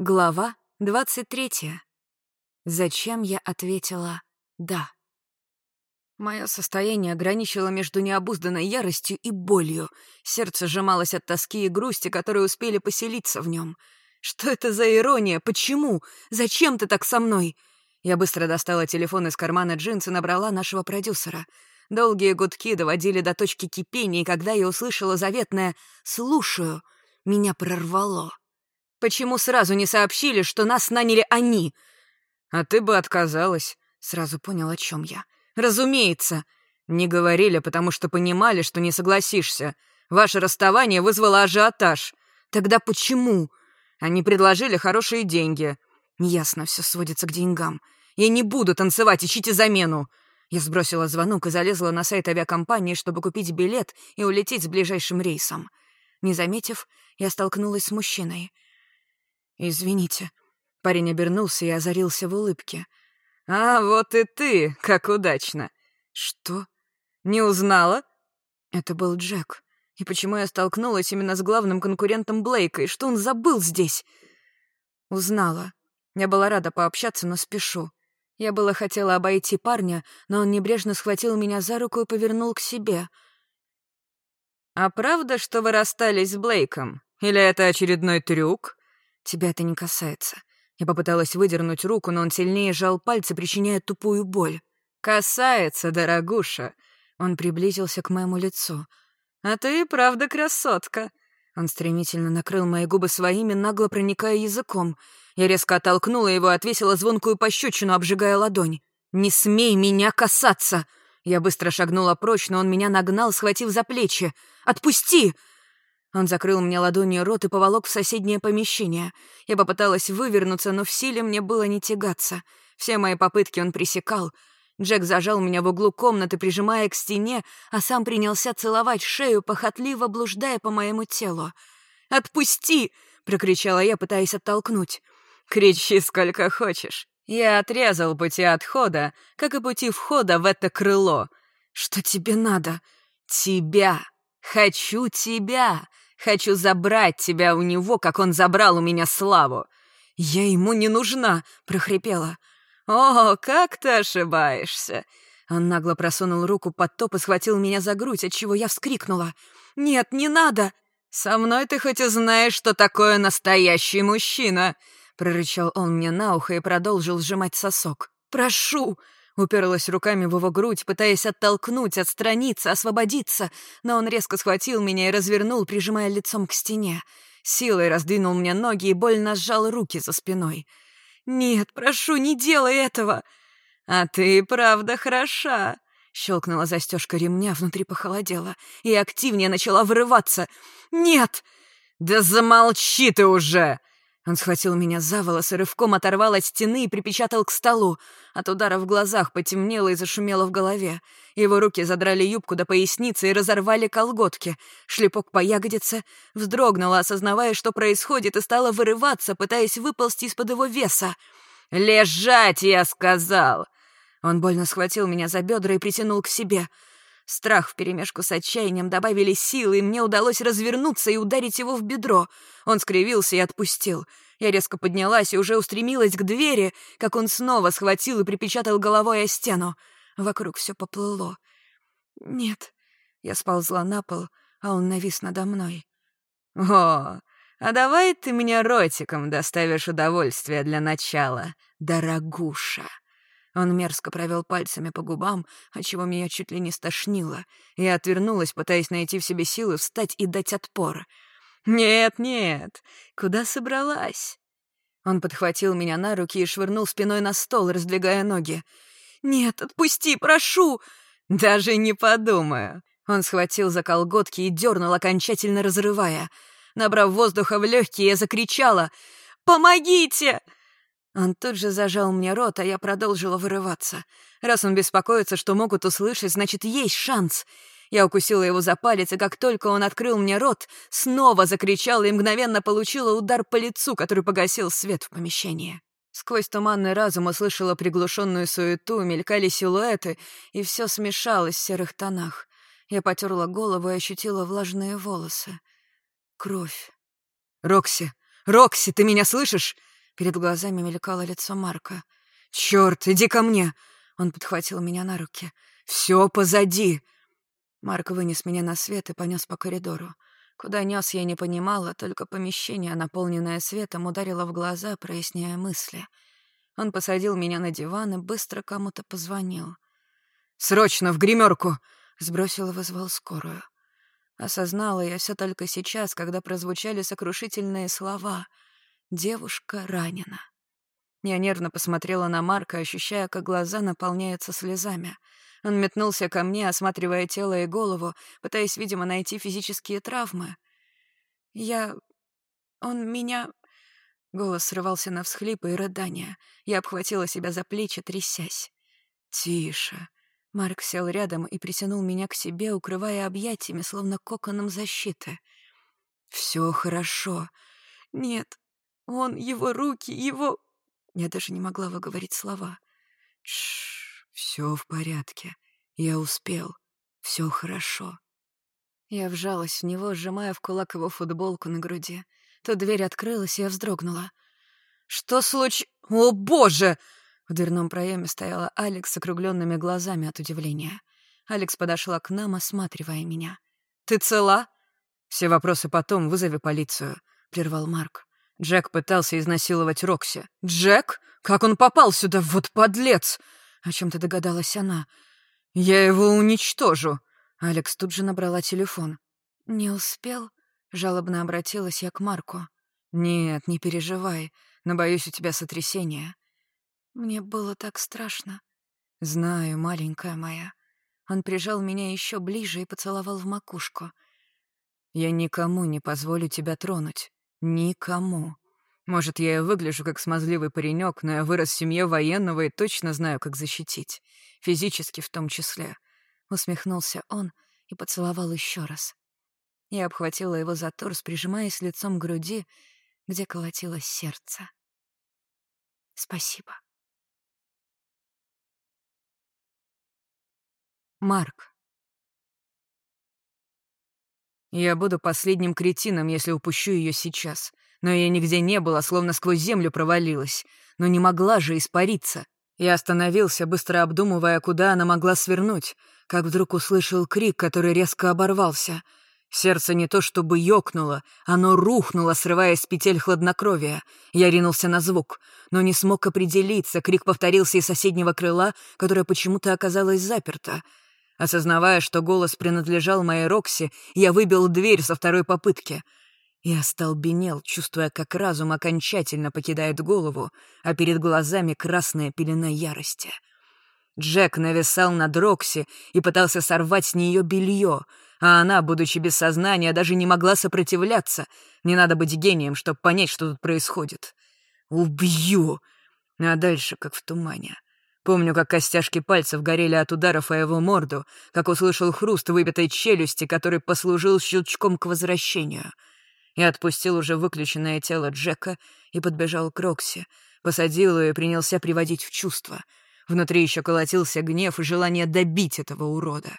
Глава 23. Зачем я ответила «да»? Мое состояние ограничило между необузданной яростью и болью. Сердце сжималось от тоски и грусти, которые успели поселиться в нем. Что это за ирония? Почему? Зачем ты так со мной? Я быстро достала телефон из кармана джинс и набрала нашего продюсера. Долгие гудки доводили до точки кипения, и когда я услышала заветное «слушаю», меня прорвало. Почему сразу не сообщили, что нас наняли они? А ты бы отказалась. Сразу понял, о чем я. Разумеется. Не говорили, потому что понимали, что не согласишься. Ваше расставание вызвало ажиотаж. Тогда почему? Они предложили хорошие деньги. Ясно, все сводится к деньгам. Я не буду танцевать, ищите замену. Я сбросила звонок и залезла на сайт авиакомпании, чтобы купить билет и улететь с ближайшим рейсом. Не заметив, я столкнулась с мужчиной — «Извините». Парень обернулся и озарился в улыбке. «А вот и ты, как удачно!» «Что? Не узнала?» Это был Джек. И почему я столкнулась именно с главным конкурентом Блейка, и что он забыл здесь? Узнала. Я была рада пообщаться, но спешу. Я было хотела обойти парня, но он небрежно схватил меня за руку и повернул к себе. «А правда, что вы расстались с Блейком? Или это очередной трюк?» Тебя это не касается. Я попыталась выдернуть руку, но он сильнее сжал пальцы, причиняя тупую боль. «Касается, дорогуша!» Он приблизился к моему лицу. «А ты правда красотка!» Он стремительно накрыл мои губы своими, нагло проникая языком. Я резко оттолкнула его и отвесила звонкую пощечину, обжигая ладонь. «Не смей меня касаться!» Я быстро шагнула прочь, но он меня нагнал, схватив за плечи. «Отпусти!» Он закрыл мне ладонью рот и поволок в соседнее помещение. Я попыталась вывернуться, но в силе мне было не тягаться. Все мои попытки он пресекал. Джек зажал меня в углу комнаты, прижимая к стене, а сам принялся целовать шею, похотливо блуждая по моему телу. «Отпусти!» — прокричала я, пытаясь оттолкнуть. «Кричи сколько хочешь. Я отрезал пути отхода, как и пути входа в это крыло. Что тебе надо? Тебя!» «Хочу тебя! Хочу забрать тебя у него, как он забрал у меня славу!» «Я ему не нужна!» — прохрипела. «О, как ты ошибаешься!» Он нагло просунул руку под топ и схватил меня за грудь, отчего я вскрикнула. «Нет, не надо!» «Со мной ты хоть и знаешь, что такое настоящий мужчина!» Прорычал он мне на ухо и продолжил сжимать сосок. «Прошу!» Уперлась руками в его грудь, пытаясь оттолкнуть, отстраниться, освободиться, но он резко схватил меня и развернул, прижимая лицом к стене. Силой раздвинул мне ноги и больно сжал руки за спиной. «Нет, прошу, не делай этого!» «А ты правда хороша!» Щелкнула застежка ремня, внутри похолодело, и активнее начала вырываться. «Нет!» «Да замолчи ты уже!» Он схватил меня за волосы, рывком оторвал от стены и припечатал к столу. От удара в глазах потемнело и зашумело в голове. Его руки задрали юбку до поясницы и разорвали колготки. Шлепок по ягодице. Вздрогнула, осознавая, что происходит, и стала вырываться, пытаясь выползти из-под его веса. «Лежать, я сказал!» Он больно схватил меня за бедра и притянул к себе. Страх вперемешку с отчаянием добавили силы, и мне удалось развернуться и ударить его в бедро. Он скривился и отпустил. Я резко поднялась и уже устремилась к двери, как он снова схватил и припечатал головой о стену. Вокруг все поплыло. «Нет». Я сползла на пол, а он навис надо мной. «О, а давай ты мне ротиком доставишь удовольствие для начала, дорогуша». Он мерзко провел пальцами по губам, отчего меня чуть ли не стошнило. Я отвернулась, пытаясь найти в себе силы встать и дать отпор. «Нет, нет, куда собралась?» Он подхватил меня на руки и швырнул спиной на стол, раздвигая ноги. «Нет, отпусти, прошу!» «Даже не подумаю!» Он схватил за колготки и дернул, окончательно разрывая. Набрав воздуха в легкие, я закричала «Помогите!» Он тут же зажал мне рот, а я продолжила вырываться. Раз он беспокоится, что могут услышать, значит, есть шанс. Я укусила его за палец, и как только он открыл мне рот, снова закричала и мгновенно получила удар по лицу, который погасил свет в помещении. Сквозь туманный разум услышала приглушенную суету, мелькали силуэты, и все смешалось в серых тонах. Я потерла голову и ощутила влажные волосы. Кровь. «Рокси! Рокси, ты меня слышишь?» Перед глазами мелькало лицо Марка. «Чёрт, иди ко мне!» Он подхватил меня на руки. «Всё позади!» Марк вынес меня на свет и понёс по коридору. Куда нёс, я не понимала, только помещение, наполненное светом, ударило в глаза, проясняя мысли. Он посадил меня на диван и быстро кому-то позвонил. «Срочно, в гримерку!» — сбросил и вызвал скорую. Осознала я все только сейчас, когда прозвучали сокрушительные слова. «Девушка ранена». Я нервно посмотрела на Марка, ощущая, как глаза наполняются слезами. Он метнулся ко мне, осматривая тело и голову, пытаясь, видимо, найти физические травмы. «Я... он меня...» Голос срывался на всхлипы и рыдания. Я обхватила себя за плечи, трясясь. «Тише», Марк сел рядом и притянул меня к себе, укрывая объятиями, словно коконом защиты. «Все хорошо. Нет, он, его руки, его...» Я даже не могла выговорить слова. «Шш, все в порядке. Я успел. Все хорошо». Я вжалась в него, сжимая в кулак его футболку на груди. Тут дверь открылась, и я вздрогнула. «Что случ... О, боже!» В дверном проеме стояла Алекс с округленными глазами от удивления. Алекс подошла к нам, осматривая меня. «Ты цела?» «Все вопросы потом, вызови полицию», — прервал Марк. Джек пытался изнасиловать Рокси. «Джек? Как он попал сюда? Вот подлец!» О чем-то догадалась она. «Я его уничтожу!» Алекс тут же набрала телефон. «Не успел?» — жалобно обратилась я к Марку. «Нет, не переживай, но боюсь, у тебя сотрясение. Мне было так страшно. Знаю, маленькая моя. Он прижал меня еще ближе и поцеловал в макушку. Я никому не позволю тебя тронуть. Никому. Может, я и выгляжу как смазливый паренек, но я вырос в семье военного и точно знаю, как защитить. Физически в том числе. Усмехнулся он и поцеловал еще раз. Я обхватила его за торс, прижимаясь лицом к груди, где колотилось сердце. Спасибо. Марк. Я буду последним кретином, если упущу ее сейчас. Но я нигде не была, словно сквозь землю провалилась. Но не могла же испариться. Я остановился, быстро обдумывая, куда она могла свернуть, как вдруг услышал крик, который резко оборвался. Сердце не то чтобы ёкнуло, оно рухнуло, срываясь с петель хладнокровия. Я ринулся на звук, но не смог определиться. Крик повторился из соседнего крыла, которое почему-то оказалось заперто — Осознавая, что голос принадлежал моей Рокси, я выбил дверь со второй попытки. Я остолбенел, чувствуя, как разум окончательно покидает голову, а перед глазами красная пелена ярости. Джек нависал над Рокси и пытался сорвать с нее белье, а она, будучи без сознания, даже не могла сопротивляться. Не надо быть гением, чтобы понять, что тут происходит. «Убью!» А дальше, как в тумане. Помню, как костяшки пальцев горели от ударов о его морду, как услышал хруст выбитой челюсти, который послужил щелчком к возвращению. Я отпустил уже выключенное тело Джека и подбежал к Рокси, посадил ее и принялся приводить в чувство. Внутри еще колотился гнев и желание добить этого урода.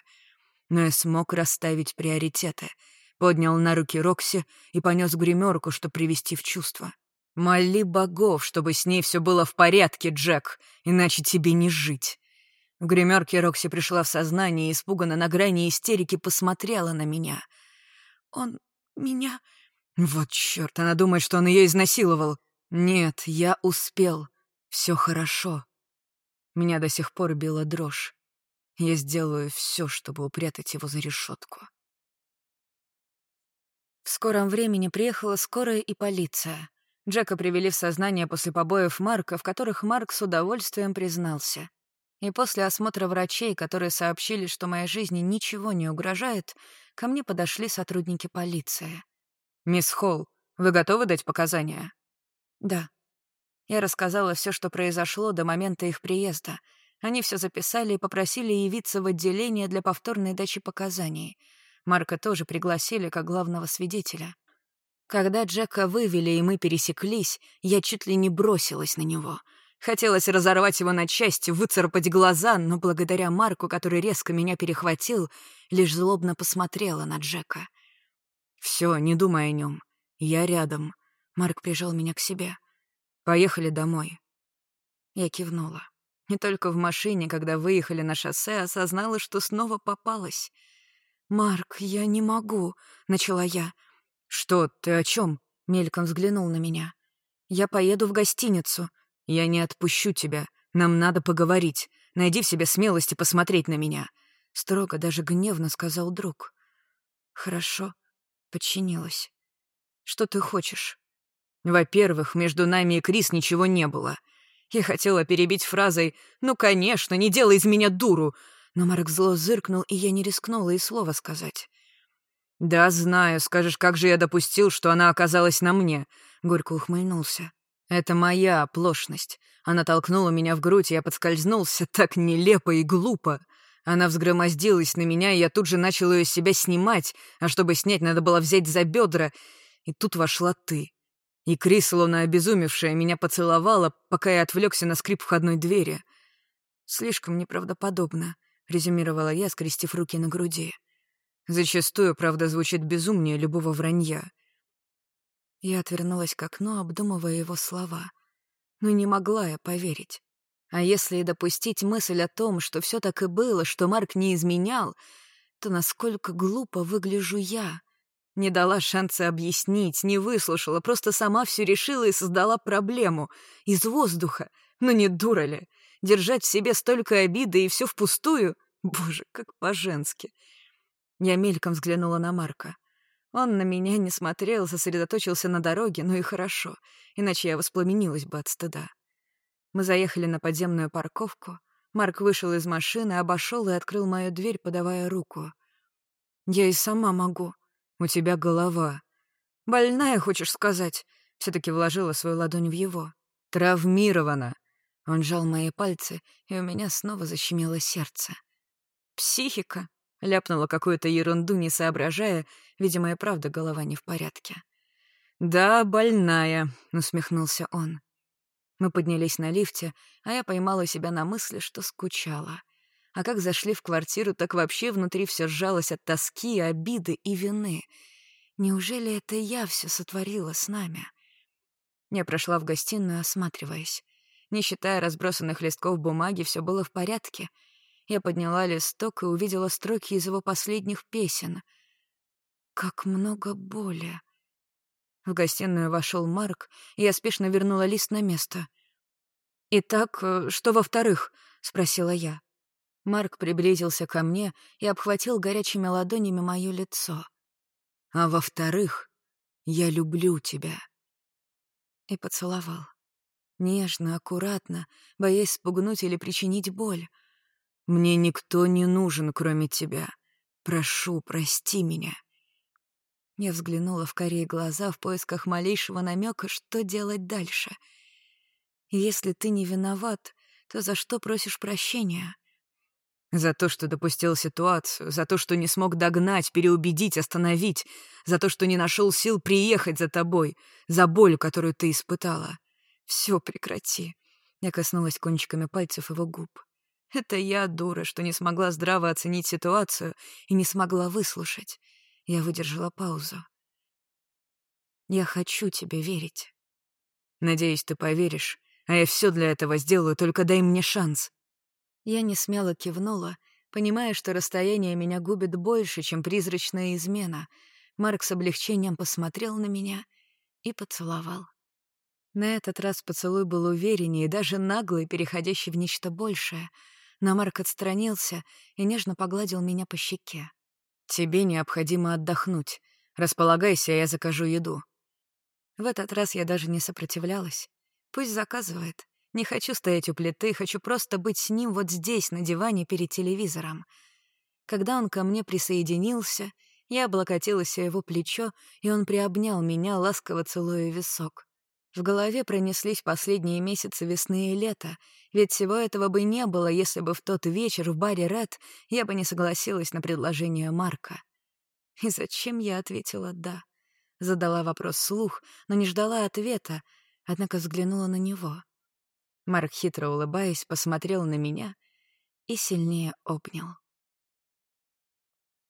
Но я смог расставить приоритеты. Поднял на руки Рокси и понес гримерку, чтобы привести в чувство. Моли богов, чтобы с ней все было в порядке, Джек, иначе тебе не жить. В гримерке Рокси пришла в сознание и испуганно на грани истерики посмотрела на меня. Он меня... Вот черт, она думает, что он ее изнасиловал. Нет, я успел. Все хорошо. Меня до сих пор била дрожь. Я сделаю все, чтобы упрятать его за решетку. В скором времени приехала скорая и полиция. Джека привели в сознание после побоев Марка, в которых Марк с удовольствием признался. И после осмотра врачей, которые сообщили, что моей жизни ничего не угрожает, ко мне подошли сотрудники полиции. «Мисс Холл, вы готовы дать показания?» «Да». Я рассказала все, что произошло до момента их приезда. Они все записали и попросили явиться в отделение для повторной дачи показаний. Марка тоже пригласили как главного свидетеля. Когда Джека вывели и мы пересеклись, я чуть ли не бросилась на него. Хотелось разорвать его на части, выцарапать глаза, но благодаря Марку, который резко меня перехватил, лишь злобно посмотрела на Джека. «Все, не думай о нем. Я рядом». Марк прижал меня к себе. Поехали домой». Я кивнула. Не только в машине, когда выехали на шоссе, осознала, что снова попалась. «Марк, я не могу», — начала я. «Что, ты о чем? мельком взглянул на меня. «Я поеду в гостиницу». «Я не отпущу тебя. Нам надо поговорить. Найди в себе смелость и посмотреть на меня», — строго, даже гневно сказал друг. «Хорошо», — подчинилась. «Что ты хочешь?» «Во-первых, между нами и Крис ничего не было. Я хотела перебить фразой «Ну, конечно, не делай из меня дуру!» Но Марк зло зыркнул, и я не рискнула и слова сказать. «Да, знаю. Скажешь, как же я допустил, что она оказалась на мне?» Горько ухмыльнулся. «Это моя оплошность. Она толкнула меня в грудь, и я подскользнулся так нелепо и глупо. Она взгромоздилась на меня, и я тут же начал ее себя снимать, а чтобы снять, надо было взять за бедра. И тут вошла ты. И Крис, словно обезумевшая, меня поцеловала, пока я отвлекся на скрип входной двери. «Слишком неправдоподобно», — резюмировала я, скрестив руки на груди. Зачастую, правда, звучит безумнее любого вранья. Я отвернулась к окну, обдумывая его слова. Но не могла я поверить. А если и допустить мысль о том, что все так и было, что Марк не изменял, то насколько глупо выгляжу я. Не дала шанса объяснить, не выслушала, просто сама все решила и создала проблему. Из воздуха. Ну не дура ли? Держать в себе столько обиды и все впустую? Боже, как по-женски. Я мельком взглянула на Марка. Он на меня не смотрел, сосредоточился на дороге, ну и хорошо, иначе я воспламенилась бы от стыда. Мы заехали на подземную парковку. Марк вышел из машины, обошел и открыл мою дверь, подавая руку. «Я и сама могу», у тебя голова. Больная, хочешь сказать?» Все-таки вложила свою ладонь в его. «Травмирована». Он жал мои пальцы, и у меня снова защемило сердце. «Психика», — ляпнула какую-то ерунду, не соображая, видимо, и правда голова не в порядке. «Да, больная», — усмехнулся он. Мы поднялись на лифте, а я поймала себя на мысли, что скучала. А как зашли в квартиру, так вообще внутри все сжалось от тоски, обиды и вины. Неужели это я все сотворила с нами? Я прошла в гостиную, осматриваясь. Не считая разбросанных листков бумаги, все было в порядке. Я подняла листок и увидела строки из его последних песен. Как много боли. В гостиную вошел Марк, и я спешно вернула лист на место. «Итак, э, что во-вторых?» — спросила я. Марк приблизился ко мне и обхватил горячими ладонями мое лицо. «А во-вторых, я люблю тебя». И поцеловал. Нежно, аккуратно, боясь спугнуть или причинить боль. «Мне никто не нужен, кроме тебя. Прошу, прости меня». Я взглянула в корей глаза в поисках малейшего намека, что делать дальше. «Если ты не виноват, то за что просишь прощения?» За то, что допустил ситуацию, за то, что не смог догнать, переубедить, остановить, за то, что не нашел сил приехать за тобой, за боль, которую ты испытала. Все прекрати. Я коснулась кончиками пальцев его губ. Это я, дура, что не смогла здраво оценить ситуацию и не смогла выслушать. Я выдержала паузу. Я хочу тебе верить. Надеюсь, ты поверишь, а я все для этого сделаю, только дай мне шанс. Я не смело кивнула, понимая, что расстояние меня губит больше, чем призрачная измена. Марк с облегчением посмотрел на меня и поцеловал. На этот раз поцелуй был увереннее и даже наглый, переходящий в нечто большее. Но Марк отстранился и нежно погладил меня по щеке. «Тебе необходимо отдохнуть. Располагайся, а я закажу еду». В этот раз я даже не сопротивлялась. Пусть заказывает. Не хочу стоять у плиты, хочу просто быть с ним вот здесь, на диване перед телевизором. Когда он ко мне присоединился, я облокотилась о его плечо, и он приобнял меня, ласково целуя висок. В голове пронеслись последние месяцы весны и лета, ведь всего этого бы не было, если бы в тот вечер в баре «Ред» я бы не согласилась на предложение Марка. И зачем я ответила «да»? Задала вопрос слух, но не ждала ответа, однако взглянула на него. Марк, хитро улыбаясь, посмотрел на меня и сильнее обнял.